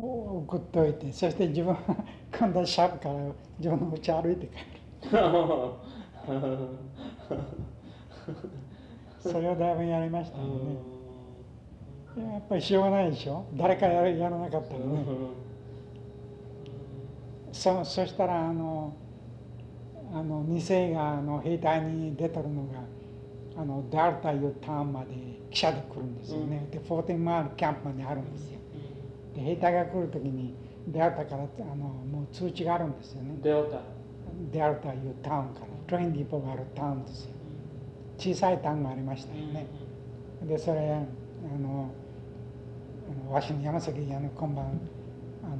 を送っておいてそして自分は 今度はシャープから自分の家歩いて帰る。それをだいぶやりましたよね。やっぱりしょうがないでしょ？誰かやらやらなかったらね。そそしたらあのあの二世があの兵隊に出てるのがあのダルタいうターンまで汽車で来るんですよね、で14マイルキャンプまであるんですよ。で兵隊が来る時にデルタからあのもう通知があるんですよね。デルタデルタいうタウンから。トレインディーポがあるタウンですよ。小さいタウンがありましたよね、でそれあのわしの山崎あの今晩あの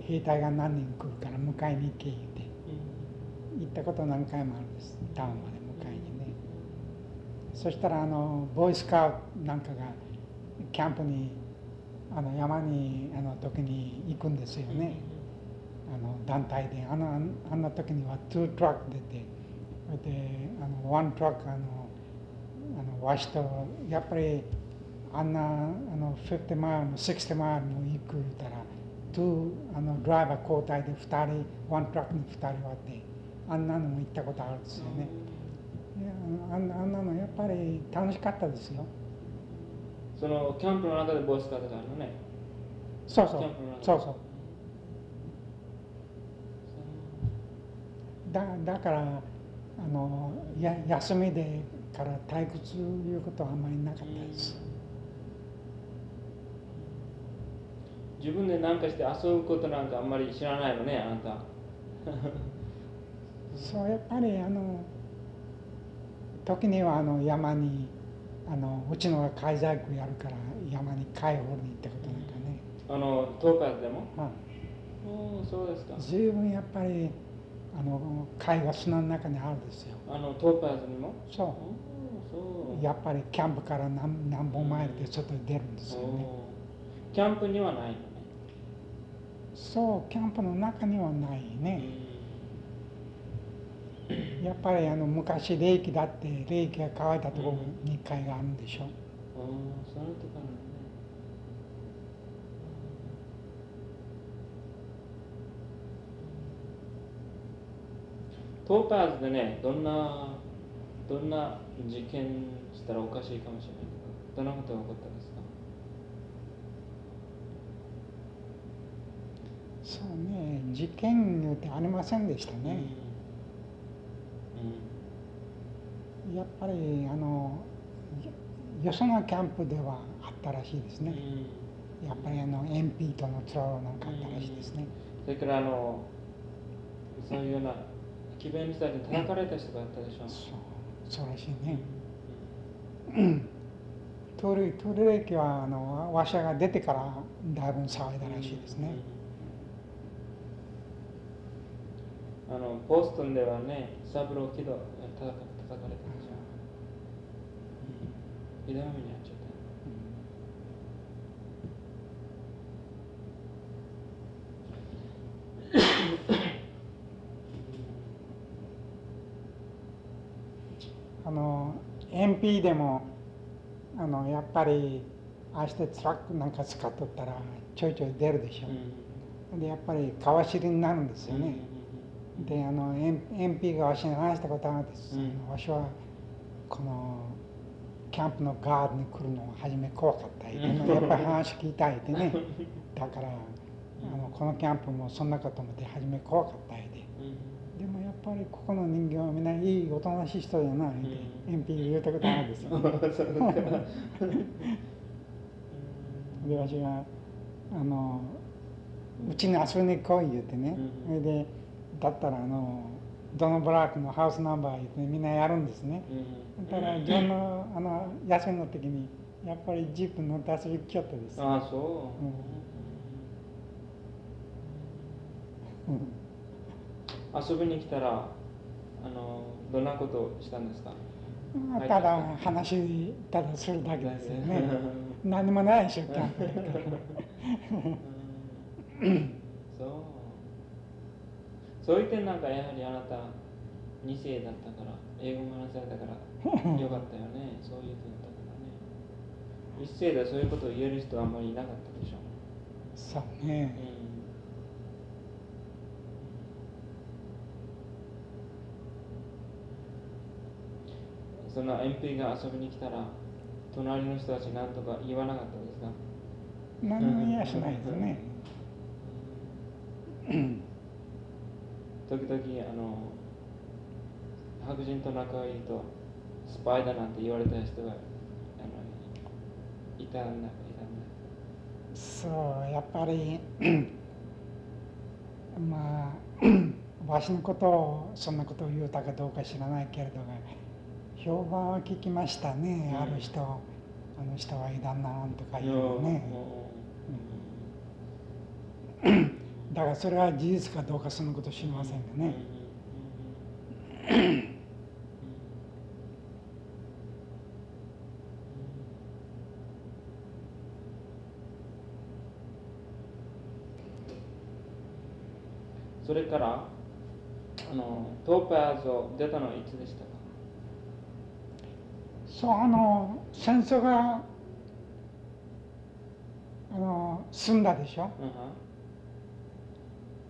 兵隊が何人来るから迎えに行け言って行ったこと何回もあるんです。タウンまで迎えにね。そしたらあのボーイスカウトなんかがキャンプにあの山にあの時に行くんですよね。あの団体で。あのあんな時には2トラック出てであの1トラックあのあのわしとやっぱりあんなあの50マイルも60マイルも行くたら2あのドライバー交代で2人1トラックに2人割ってあんなのも行ったことあるんですよね。あんなのやっぱり楽しかったですよ。そのキャンプの中でボイスカードがあるのね。そうそう。そうそう。だだからあのや休みでから退屈いうことはあんまりなかったです、自分で何かして遊ぶことなんかあんまり知らないのねあなた。そうやっぱりあの時にはあの山にあのうちのが海細工やるから山に貝掘りに行ったことなんかね、あのトーカーズでも？まあ、おおそうですか。随分やっぱりあの貝が砂の中にあるんですよ。あのトーカーズにも？そおおそう。うやっぱりキャンプから何何本マイルで外に出るんですよね。おー。キャンプにはないのね。そうキャンプの中にはないね、やっぱりあの昔霊気だって霊気が乾いたところに貝があるんでしょ、おおそのところねトーカーズでねどんなどんな事件したらおかしいかもしれないけどどんなことが起こったんですか？そうね事件によってありませんでしたね、やっぱりあのよそのキャンプではあったらしいですうんね、やっぱりあの MP とのツラロなんかあったらしいですね、それからあのそういうような詭弁したり叩かれた人があったでしょそうそうらしいね、トルトル駅はあのワシャが出てからだいぶ騒いだらしいですね、あのボストンではねサブローキド叩か叩かれたでしょひどい目に遭っちゃった。あの MP でもあのやっぱりああしてトラックなんか使っとったらちょいちょい出るでしょ、でやっぱり川尻になるんですよね、であの MP がわしに話したことあるんです、うん。わしはこのキャンプのガードに来るのが初め怖かったやっぱり話聞いたいってね。だからあのこのキャンプもそんなこともで初め怖かったりででもやっぱりここの人間はみんないいおとなしい人じゃないって、MP が言うたことあるんですよ、でわしがあのうちに遊びに来い言うてね、うん。それでだったらあのどのブラックのハウスナンバー言ってみんなやるんですね。だから自分のあの休みの時にやっぱりジープ乗って遊びに来ちゃったです。ああそう、うん。遊びに来たらあのどんなことをしたんですか？まあただ話ただするだけですよね。何もないでしょキャンプだからそういう点なんかやはりあなた2世だったから英語も話されたから よかったよね。そういう点だからね。一世でそういうことを言える人はあんまりいなかったでしょそうね、うん、その MP が遊びに来たら隣の人たち何とか言わなかったですか？何も言いやしないですね、時々あの白人と仲がいいとスパイだなんて言われた人があのいたんだそうやっぱり まあ わしのことをそんなことを言うたかどうか知らないけれど評判は聞きましたね、うん。ある人あの人はいだんななんとか言うね、だからそれは事実かどうかそのこと知りませんがね、それからあのトーパーズを出たのはいつでしたか？そうあの戦争があの済んだでしょ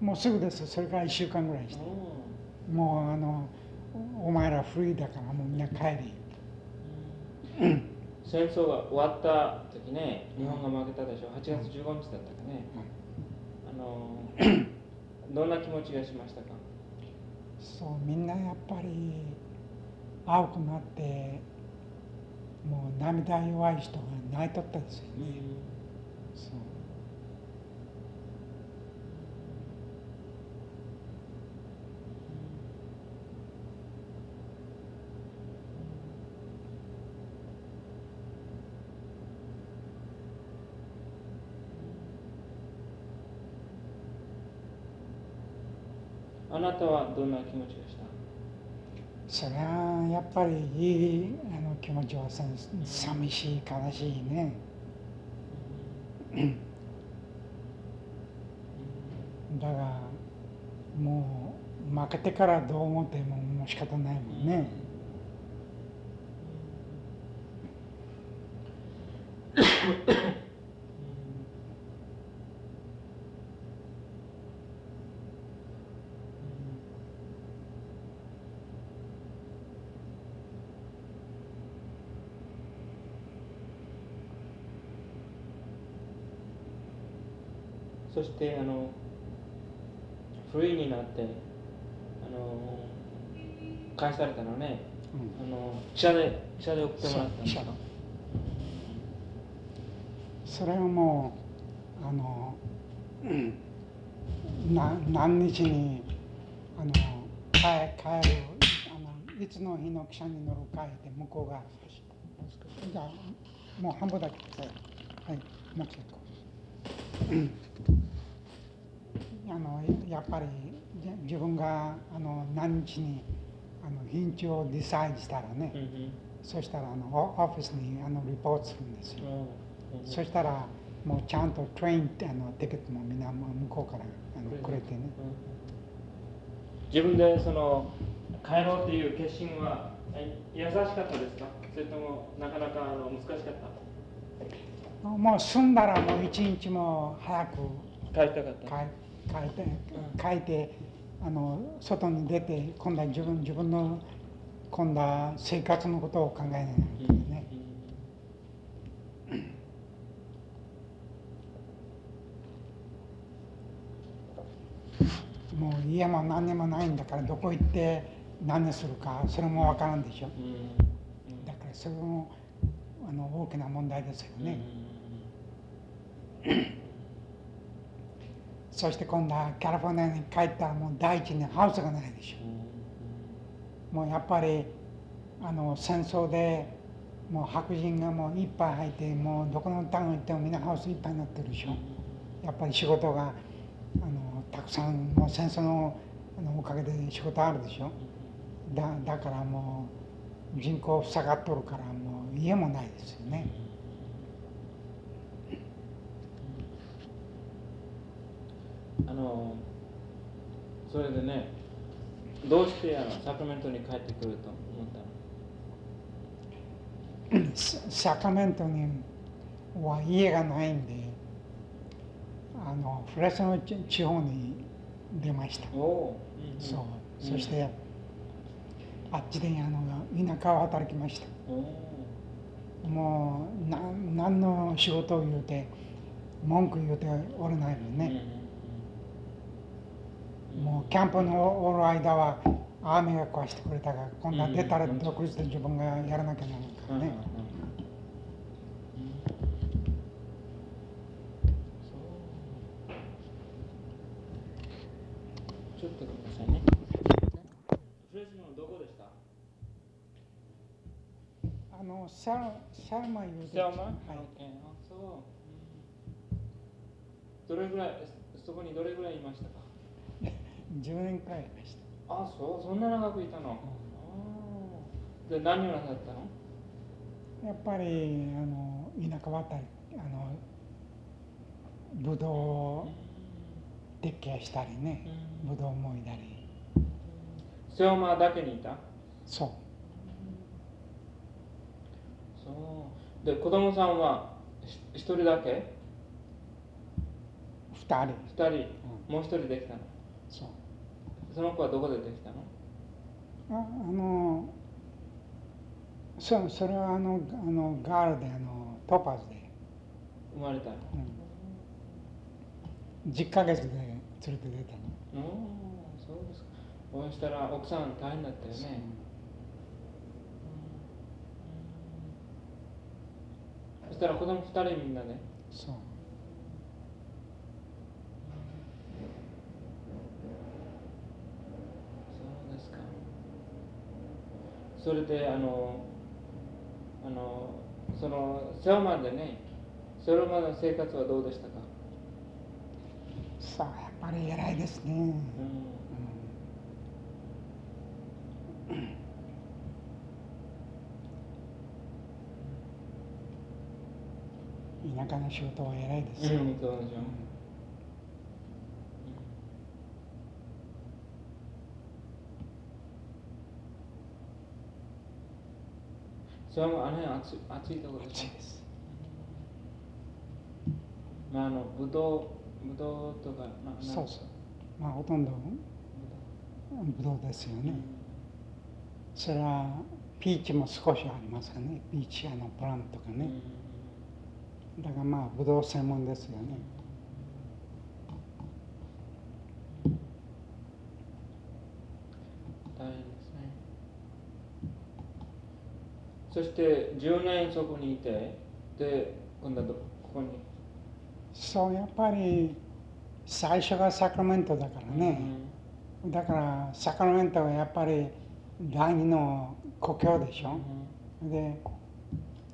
もうすぐです。それから1週間ぐらいして。もうあのお前らフリーだからもうみんな帰り戦争が終わった時ね日本が負けたでしょ。8月15日だったかね、あの どんな気持ちがしましたか？そうみんなやっぱり青くなってもう涙弱い人が泣いとったですよね、そうあなたはどんな気持ちでした？それはやっぱりいいあの気持ちはさ寂しい悲しいね。だがもう負けてからどう思ってももう仕方ないもんね、そしてあのフリーになってあの返されたのね。うん。あの汽車で汽車で送ってもらったんでそれはもうあの、うん。な何日にあの帰帰るあのいつの日の汽車に乗るかって向こうがじゃあもう半分だけくださいはいもう結構うんあのやっぱりじ自分があの何日にあの日にちをディサイドしたらね、うんうん。そしたらあのオオフィスにあのリポートするんですよ。うんそしたらもうちゃんとトレインあのティケットもみんな向こうからあのくれて。ね。自分でその帰ろうっていう決心はえ優しかったですか？それともなかなかあの難しかった？もう住んだらもう一日も早く帰りたかった。帰帰って帰ってあの外に出て今度は自分自分の今度は生活のことを考えないけないね。もう家も何にもないんだからどこ行って何するかそれもわからんでしょ。うんだからそれもあの大きな問題ですよね。そして今度はカリフォルニアに帰ったらもう第一にハウスがないでしょ。もうやっぱりあの戦争でもう白人がもういっぱい入ってもうどこのタウン行ってもみんなハウスいっぱいになってるでしょ。やっぱり仕事があのたくさんもう戦争のあのおかげで仕事あるでしょ。だだからもう人口塞がっとるからもう家もないですよね。あのそれでねどうしてあのサクラメントに帰ってくると思ったの？サ サクラメントには家がないんであのフレスノ地地方に出ました。そう。うん。そしてあっちであの田舎を働きました。もうな何の仕事を言うて文句言うておれないもんー、ね、うんもうキャンプのおる間は雨が壊してくれたから今度は出たらうん独立で自分がやらなきゃならないからね、ちょっとごめんなさいね。あのシャルシャルマ言うてセアマはい。あそう。どれぐらい、そこにどれぐらいいましたか？10年くらいいました。あ、そう、そんな長くいたの？あー。で、何をなさったの？やっぱりあの田舎渡りあのブドウを撤去したりねブドウもいだり。セオマだけにいた？そう。そう。で、子供さんはひ一人だけ？2人、二人、もう一人できたの？そうその子はどこでできたの？ああのそそれはあのあのガールであのトパズで、生まれたの？うん、10ヶ月で連れて出たの。おおそうですか。そうしたら奥さん大変だったよね。そしたら子供二人みんなでそうそうですかそれであのあのそのセオマでねそれまでの生活はどうでしたか、さあやっぱり偉いですね、うん。うん。田舎の仕事は偉いですよ、うん、それもあの辺暑い暑いところでしょ暑い。です。まああのぶどうぶどうとかななそうそうまあほとんどブドウ。ですよね、それはピーチも少しありますよねピーチあのプラムとかうん。ね、だからまあブドウ専門ですよね大変ですね。そして10年そこにいてで今度ここに？そうやっぱり最初がサクラメントだからね、だからサクラメントはやっぱり第二の故郷でしょ、で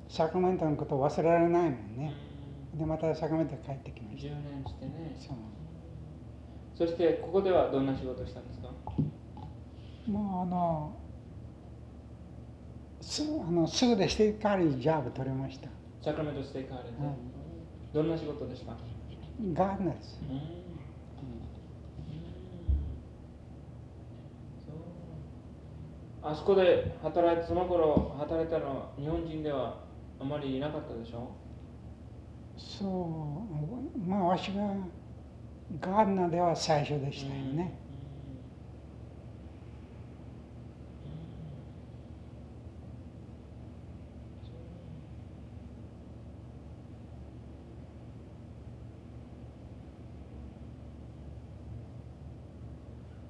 サクラメントのことを忘れられないもんね、でまたサクラメントに帰ってきまし10年してね。たそう。そしてここではどんな仕事をしたんですか？もうあのすあのすぐでステイカーリージャブ取れました。サクラメントステイカーレで、うどんな仕事でした、ガーデナーです、あそこで働いてその頃働いたのは日本人ではあまりいなかったでしょ？そう。まあわしがガーデナーでは最初でしたよね、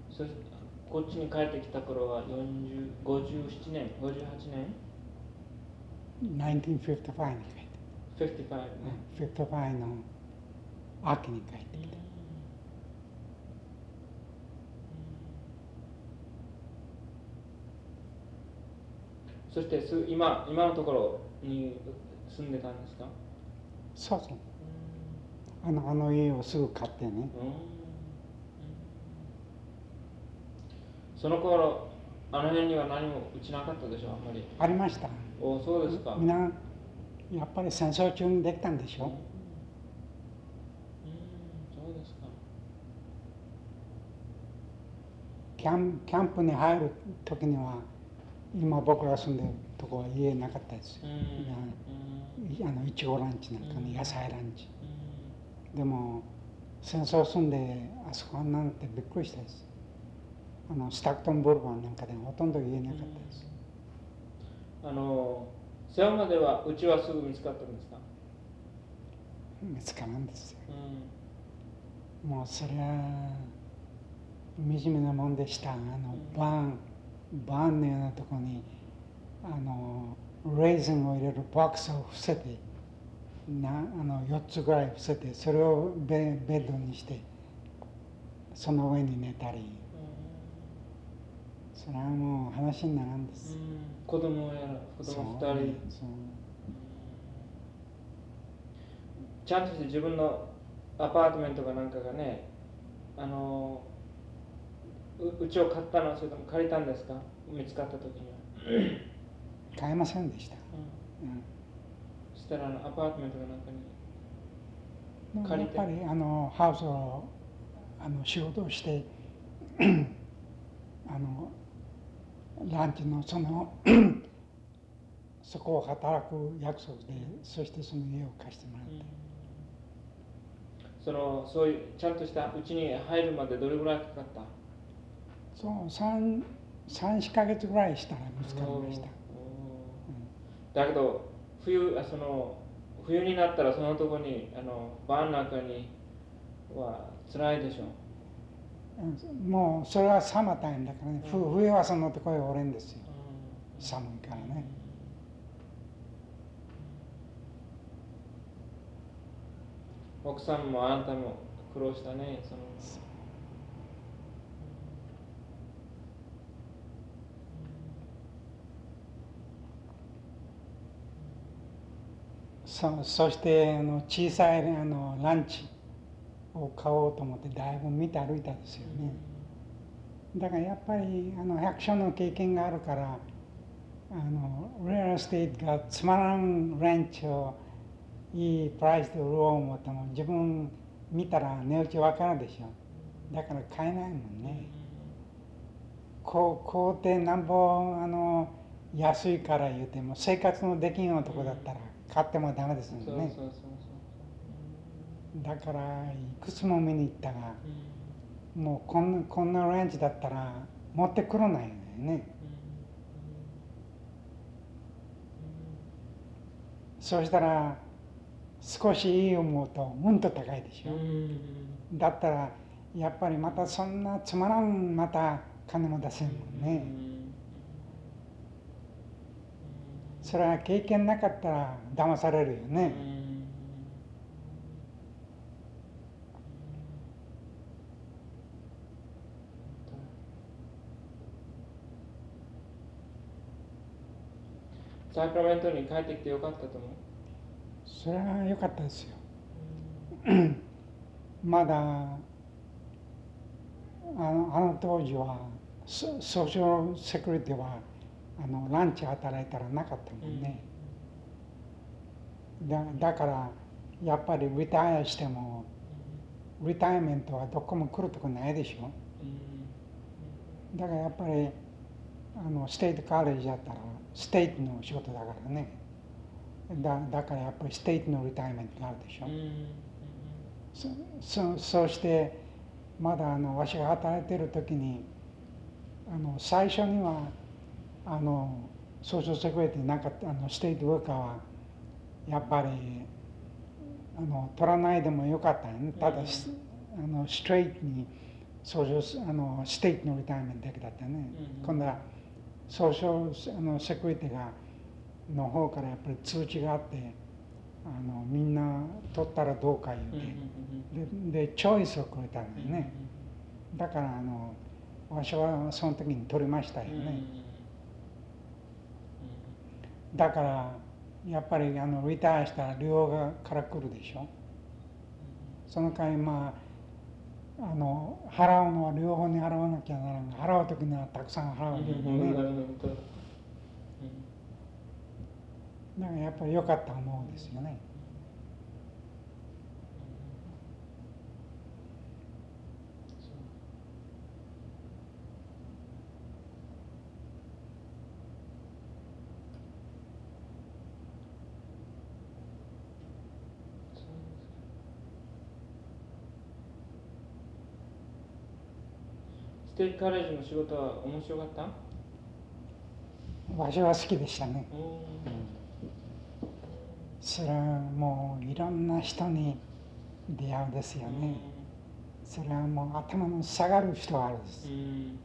そしてこっちに帰ってきた頃は40 57年58年？1955に帰って55ね、55の秋に帰ってきた。そしてす今今のところに住んでたんですか、そうそう。あのあの家をすぐ買ってね。うんその頃あの辺には何もうちなかったでしょあんまり。ありました。おそうですか。みんなやっぱり戦争中にできたんでしょ？うんうんそうですか。キャンキャンプに入る時には今僕ら住んでるとこは家なかったですよ。うんあのいちごランチなんかね野菜ランチ。でも戦争住んであそこはなんてびっくりしたですあのスタクトンボルバンなんかでほとんど言えなかったです、あの瀬尾まではうちはすぐ見つかったんですか、見つからんですよ。うん。もうそりゃ惨めなもんでした。あのバーンバーンのようなところにあのレーズンを入れるボックスを伏せてなあの4つぐらい伏せてそれをベベッドにしてその上に寝たりそれはもう話にならんです、子供やら子供2人。ちゃんとして自分のアパートメントかなんかがねあのううちを買ったのそれとも借りたんですか？見つかった時には、買えませんでした、うん。そしたらあのアパートメントかなんかに。借りやってぱりあのハウスをあの仕事をして あのランチのその そこを働く約束でそしてその家を貸してもらって、そのそういうちゃんとしたうちに入るまでどれぐらいかかった？そう34か月ぐらいしたら見つかりました、だけど冬あその冬になったらそのとこにあのバーンなんかには辛いでしょう。んもうそれはサマータイムだからね、ふ冬はそのところへおれんですよ。寒いからね。奥さんもあんたも苦労したね。その。そそしてあの小さいあのランチを買おうと思ってだいぶ見て歩いたんですよね。だからやっぱりあの百姓の経験があるからあのレアステートがつまらんレンチをいいプライスで売ろう思っても自分見たら値打ちわかるでしょ。だから買えないもんね。こう買うてなんぼあの安いから言うても生活のできん男だったら買ってもダメですもんね。そうそうそう。だからいくつも見に行ったがもうこんなこんなランチだったら持ってくるないよね。そうしたら少しいい思うとうんと高いでしょ、だったらやっぱりまたそんなつまらんまた金も出せんもんね、それは経験なかったら騙されるよね、サクラメントに帰ってきてよかったと思う？それは良かったですよ。まだあのあの当時はソ social security はあの ranch 働いたらなかったもんね、だだからやっぱり retire しても retirement はどこも来るとこないでしょ。だからやっぱりあの state college だったら state の仕事だからね。だだからやっぱり state の retirement があるでしょ、そそそうしてまだあのわしが働いてる時にあの最初にはあの social security なかったあの state worker はやっぱりあの取らないでもよかったよね。ただ、スあのストレートに social あの state の retirement だけだったね、うん。今度はソーシャルあのセキュリティがの方からやっぱり通知があってあのみんな取ったらどうか言うて、ででチョイスをくれたんだよね、だからあのわしはその時に取りましたよね、だからやっぱりあのリタイアしたら両側から来るでしょ。その代わりまああの払うのは両方に払わなきゃならんが払う時にはたくさん払うね、だからやっぱり良かった思うんですよねステートカレッジの仕事は面白かった？わしは好きでしたね。おそれはもういろんな人に出会うですよね。それはもう頭の下がる人があるんです。うん。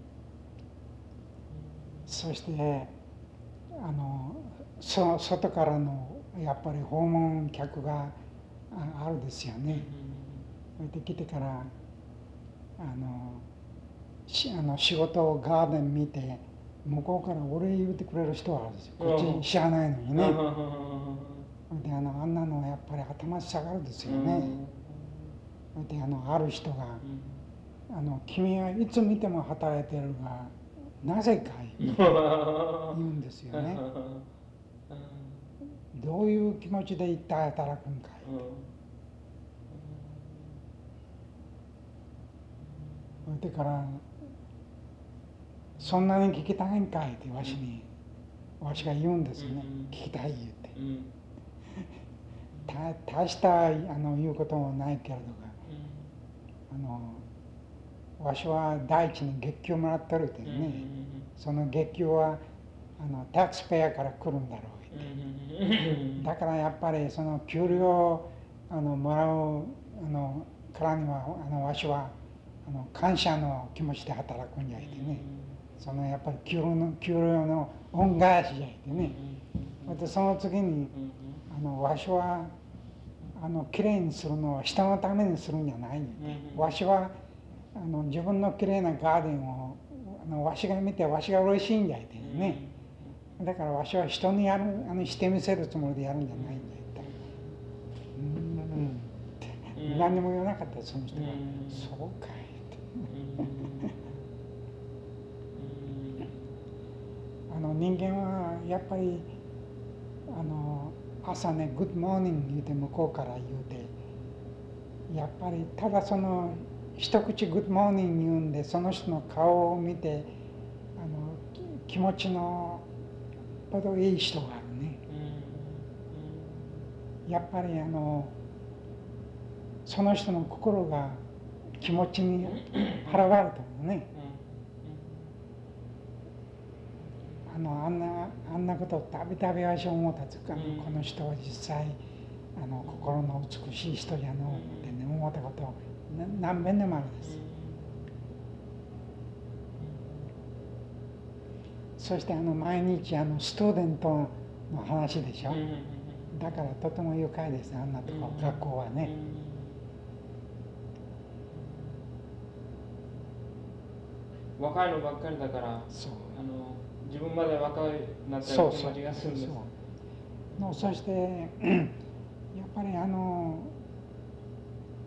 そしてあのそ外からのやっぱり訪問客がああるですよね。それで来てからあのしあの仕事をガーデン見て向こうからお礼言ってくれる人があるんですよ。こっち知らないのにね。であのあんなのはやっぱり頭下がるですよね。であのある人があの「君はいつ見ても働いてるがなぜかい?」言うんですよね。どういう気持ちで一体働くんかいそれでから「そんなに聞きたいんかい?」ってわしにわしが言うんですよね。うん「聞きたい」言って。た大したあの言うこともないけれどがあのわしは第一に月給もらってるってねその月給はあのタックスペアから来るんだろう言って。だからやっぱりその給料をあのもらうあのからにはあのわしはあの感謝の気持ちで働くんじゃいてねそのやっぱり給料の給料の恩返しじゃいてね。それでその次にあのわしはあのきれいにするのは人のためにするんじゃないんだわしはあの自分のきれいなガーデンをあのわしが見てわしが嬉しいんじゃいてね。だからわしは人にやるあのしてみせるつもりでやるんじゃないんだよって。うんうん何にも言わなかったその人が。うん。そうかいってあの人間はやっぱりあの朝ね「Good morning」言うて向こうから言うてやっぱりただその一口「Good morning」言うんでその人の顔を見てあのき気持ちのほどいい人があるね。やっぱりあのその人の心が気持ちに 払われたのねあのあんなあんなことをたびたびわし思うたつか、うん。この人は実際あの心の美しい人じゃのうってね思ったことな何遍でもあるです。そしてあの毎日あのストーデントの話でしょ、だからとても愉快ですあんなとこ、うん学校はね、若いのばっかりだからそう。あの自分まで若いなったような気そうそう持ちがするんです。のそして やっぱりあの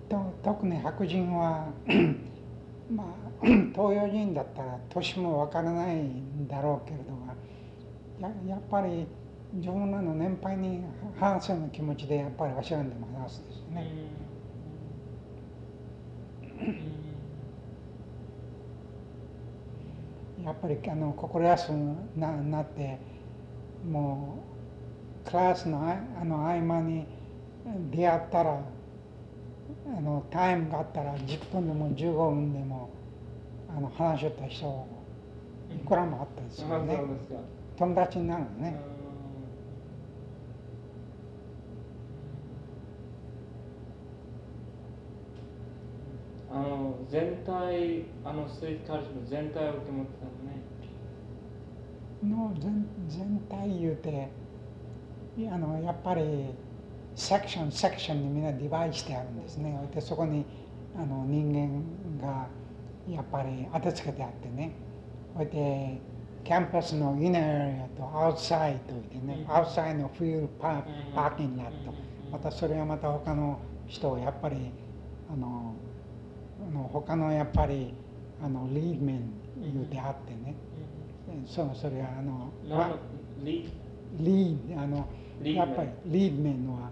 と特に白人は まあ 東洋人だったら年もわからないんだろうけれどがややっぱり自分らの年配に話すような気持ちでやっぱりわしらにでも話すですね。やっぱりあの心安ななってもうクラスのああの合間に出会ったらあのタイムがあったら10分でも15分でもあの話し合った人いくらもあったですよね。う友達になるのね。あの全体あのストリートカレッジの全体を受け持ってたの。ねの全全体言うてあのやっぱりセクションセクションにみんなディバイしてあるんですね。でそこにあの人間がやっぱり当てつけてあってね。それでキャンパスのインナーエリアとアウトサイドでね、うん。アウトサイドのフィールドパうん。パーキングラット、またそれはまた他の人をやっぱりあのあの他のやっぱりあのリードメン言うてあってね、そうそれはあのリリードあのやっぱりリードメンは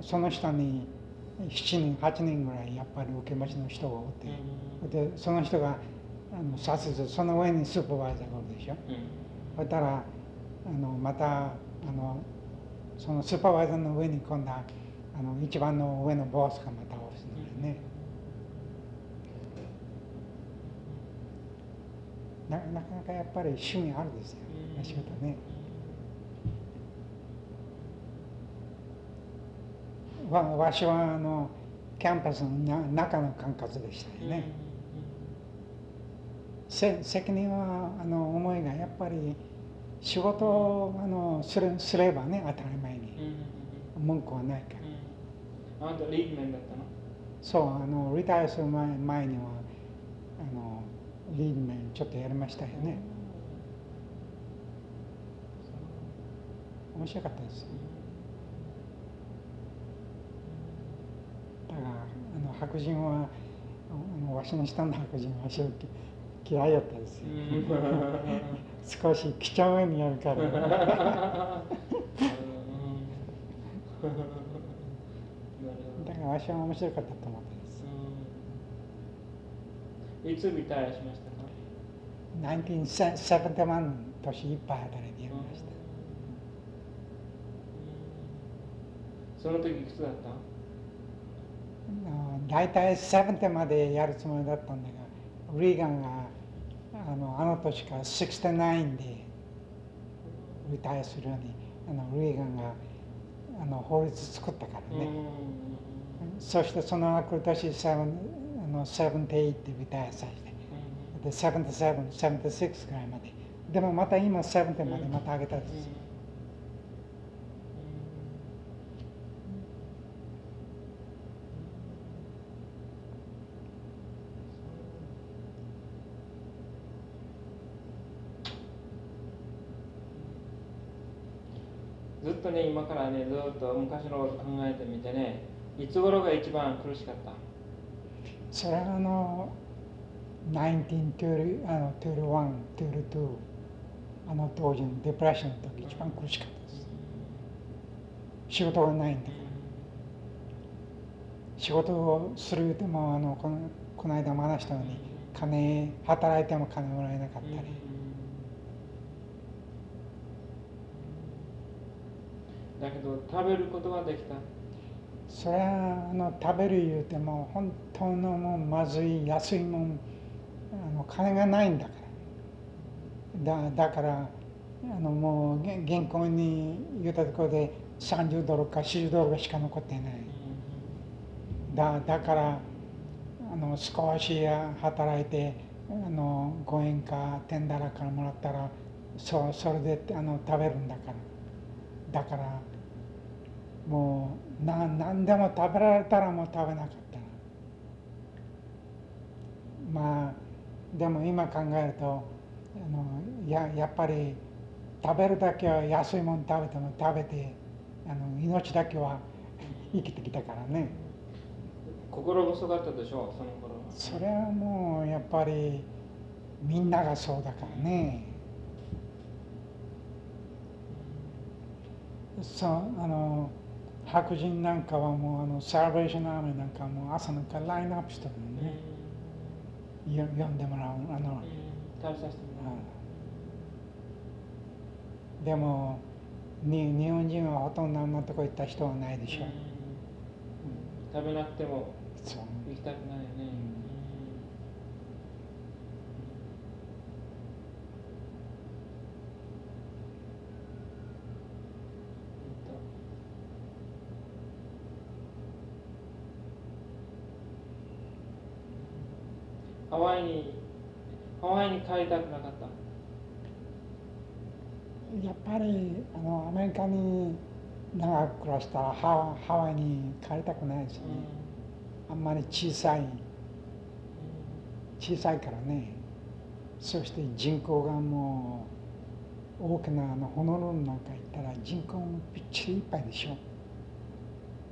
その下に7人8人ぐらいやっぱり受け持ちの人がおって、でその人があの指図その上にスーパーバイザーがおるでしょ。そしたらあのまたあのそのスーパーバイザーの上に今度はあの一番の上のボスがまたおるんだよね。ななかなかやっぱり趣味あるですよ。うん。仕事ね。わわしはあのキャンパスのな中の管轄でしたよね、せ責任はあの思いがやっぱり仕事をあのするすればね当たり前に文句はないから。うん。あなたリーグメンだったの？そうあのリタイアする前前にはあのリードメンちょっとやりましたよね。面白かったですよだからあの白人はあのわしの下の白人はわしをき嫌いだったですよ。少し几帳面にやるから。だからわしは面白かったと思っていつリタイアしましたか1971年いっぱい働いてやりました。その時いくつだった？大体70までやるつもりだったんだがリーガンがあのあの年から69でリタイアするようにあのリーガンがあの法律作ったからね、そしてその来る年7あの78でリタイアさせてで。77、76ぐらいまで。でもまた今70までまた上げたんですよ。ずっとね今からねずっと昔のこと考えてみてねいつ頃が一番苦しかった？それはあの1921あの21 22あの当時のデプレッションの時一番苦しかったです仕事がないんだから。仕事をするでもあのこのこの間も話したように金働いても金もらえなかったり、だけど食べることができた。それはあの食べる言うても本当のもうまずい安いもんあの金がないんだから。だだからあのもうげ銀行に言ったところで30ドルか40ドルしか残ってない。だだからあの少し働いてあの5円か10ダラからもらったらそそれであの食べるんだから。だからもうな何でも食べられたらもう食べなかった。まあでも今考えるとあのややっぱり食べるだけは安いもの食べても食べてあの命だけは 生きてきたからね。心細かったでしょうその頃それはもうやっぱりみんながそうだからね。そうあの白人なんかはもうあのサーベーションアーミーなんかはもう朝なんかラインナップしてるのね、よ読んでもらうあの、うう。んでもに日本人はほとんどあんなとこ行った人はないでしょ、食べなくても行きたくないよねハワイにハワイに帰りたくなかった。やっぱりあのアメリカに長く暮らしたらハハワイに帰りたくないですよね、あんまり小さい小さいからね。そして人口がもう大きなあのホノルルなんか行ったら人口もぴっちりいっぱいでしょ。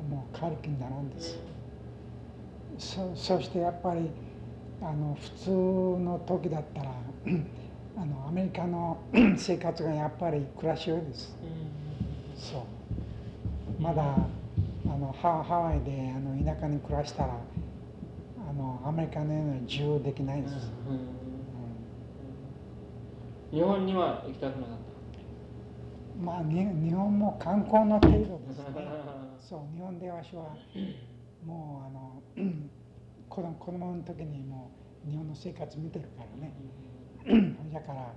もう帰る気にならんです。そそしてやっぱりあの普通の時だったら あのアメリカの 生活がやっぱり暮らしよいです。そう。まだあのハハワイであの田舎に暮らしたらあのアメリカのように自由できないです、うん。日本には行きたくなかった？まあに日本も観光の程度ですね そう日本でわしはもうあの子供子供の時にもう日本の生活見てるからねだから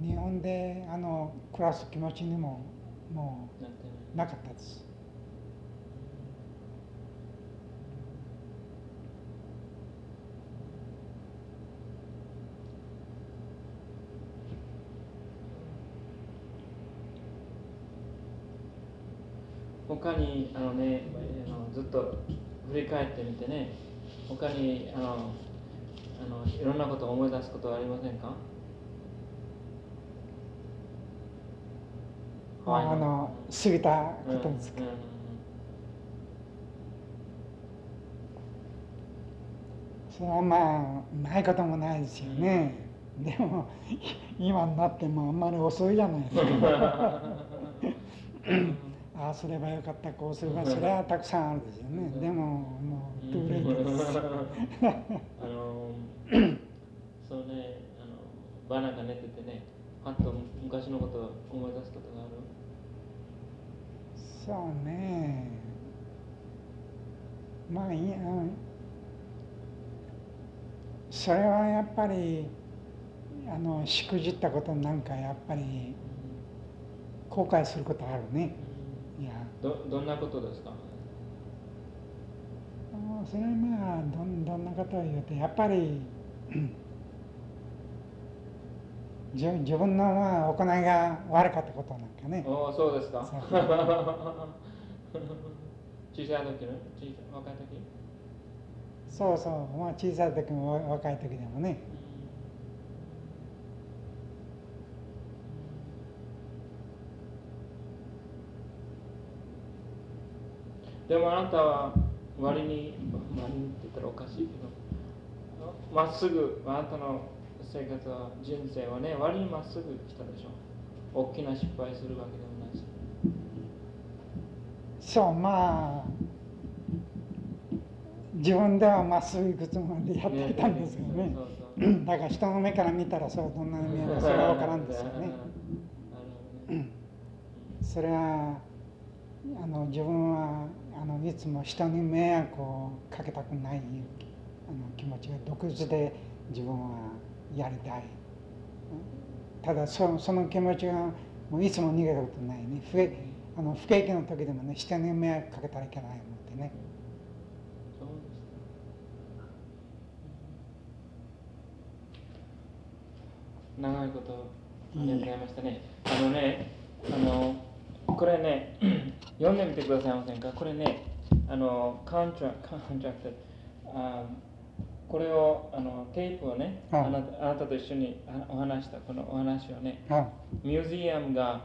に日本であの暮らす気持ちにももうなかったです。他にあのねあのずっと振り返ってみてね他にあのあのいろんなことを思い出すことはありませんか？まああの過ぎたうんことですか？うんそれはまあないこともないですよね。でも今になってもあんまり遅いじゃないですか。ああすればよかったこうすればそれはたくさんあるですよね。でももうトゥーレイトです。あのそうねあのバナが寝ててねパッと昔のことを思い出すことがある？そうね。まあいいや。それはやっぱりあのしくじったことなんかやっぱり後悔することあるね。いや。どどんなことですか？あそれはまあどんどんなことを言うとやっぱりうん。自自分のまあ行いが悪かったことなんかね。おおそうですか。小さい時の？小さい若い時？そうそう。まあ小さい時もわ若い時でもねでもあなたは割に割にって言ったらおかしいけどまっすぐあなたの生活は人生はね割にまっすぐ来たでしょ。大きな失敗するわけでもないし。そうまあ自分ではまっすぐ行くつもりでやってきたんですよね。そうそうだから人の目から見たらそうどんなに見えるかそれは分からんですよね。それはあの自分はあのいつも人に迷惑をかけたくないあの気持ちが独自で自分はやりたい。ただそその気持ちがもういつも逃げたことないね。不景あの不景気の時でもね人に迷惑かけたらいけない思ってね。長いことありがとうございましたね。あのね、あのこれね、読んでみてくださいませんか？これね、あの contra contract あこれをあのテープをね、はいあなたあなたと一緒にあお話したこのお話をね、あミュージアムが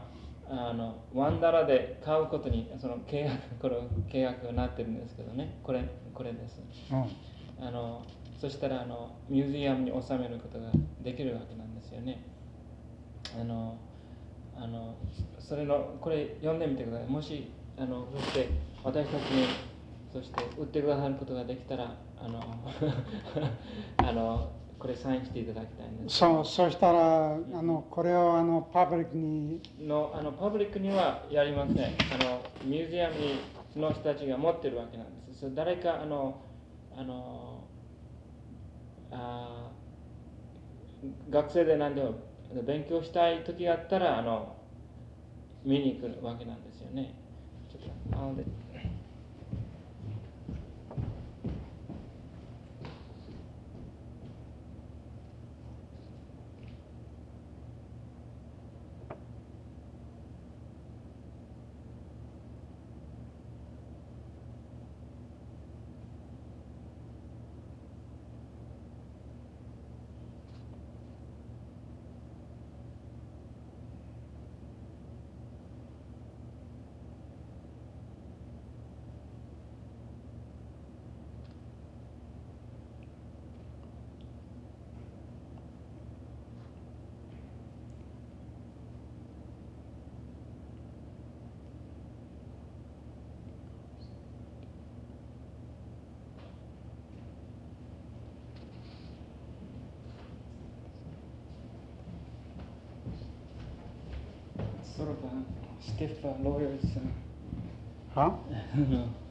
あの one dollar で買うことにその契約これ契約になってるんですけどね、これこれです。うんあのそしたらあのミュージアムに収めることができるわけなんですよね。あのあのそれのこれ読んでみてください。もしあのそして私たちにそして売ってくださることができたらあの あのこれサインしていただきたいんです。そうそうしたらあのこれをあのパブリックにのあのパブリックにはやりません。あのミュージアムにの人たちが持ってるわけなんです。それ誰かあのあのあー学生で何でも勉強したい時があったらあの見に来るわけなんですよね。ちょっと sort of uh, stiff uh, lawyers. Uh, huh?